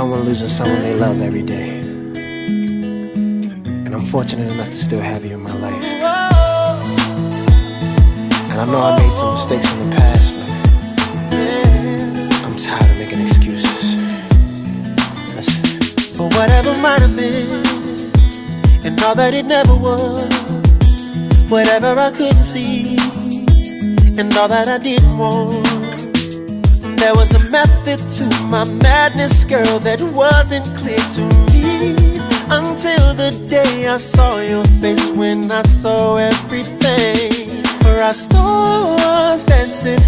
someone losing someone they love every day. And I'm fortunate enough to still have you in my life. And I know I made some mistakes in the past, but I'm tired of making excuses. Listen. For whatever might have been, and all that it never was. Whatever I couldn't see, and all that I didn't want. There was a method to my madness, girl, that wasn't clear to me until the day I saw your face when I saw everything. For I saw us dancing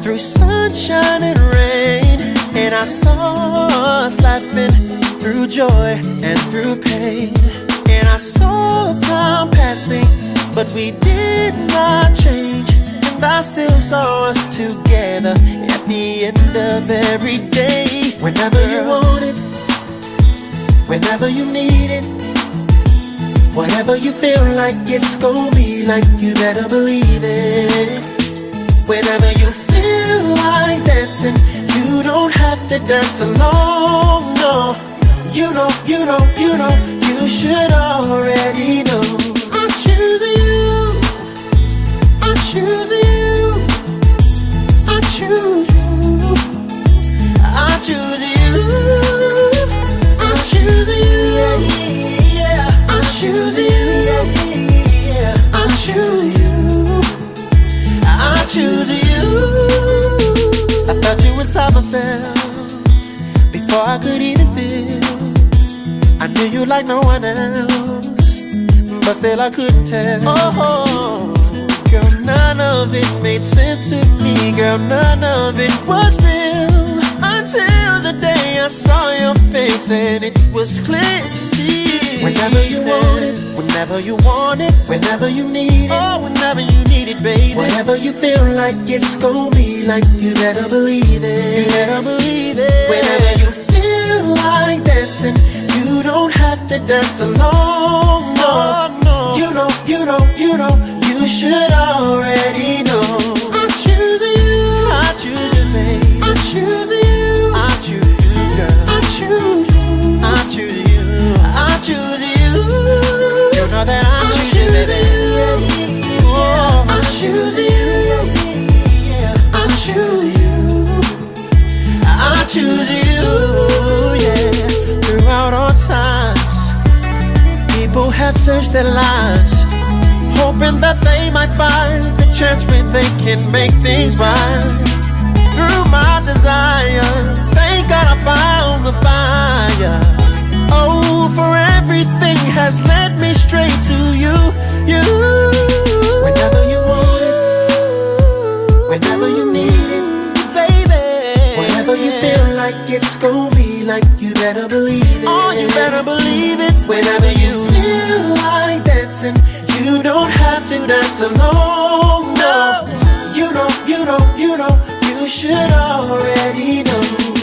through sunshine and rain, and I saw us laughing through joy and through pain. And I saw time passing, but we did not change. I still saw us together at the end of every day. Whenever you want it, whenever you need it, whatever you feel like it's gonna be like, you better believe it. Whenever you feel like dancing, you don't have to dance alone, no. You know, you know, you know, inside myself before I could even feel. I knew you like no one else, but still I couldn't tell. Oh, oh, girl, none of it made sense to me. Girl, none of it was real until the day I saw your face and it was clear to see. Whenever you want it, whenever you want it, whenever you need it, oh, whenever you it, baby. Whatever you feel like it's gonna be like, you better believe it. You better believe it. Whenever you feel like dancing, you don't have to dance alone. No, no. You know, you know, you know, you should already know. I'm choosing you. I choose you, babe. I'm choosing you. I choose you, girl. I choose you. I choose you. I choose you. You know that I choose you, baby. Have searched their lives, hoping that they might find the chance where they can make things right. Through my desire, thank God I found the fire. Oh, for everything has led me straight to you, you. Whenever you want it, whenever you need it, baby. Whenever you feel like it's gonna be like, you better believe it. Oh, you better believe it. Whenever you feel like dancing, you don't have to dance alone. No, you know, you know, you know, you should already know.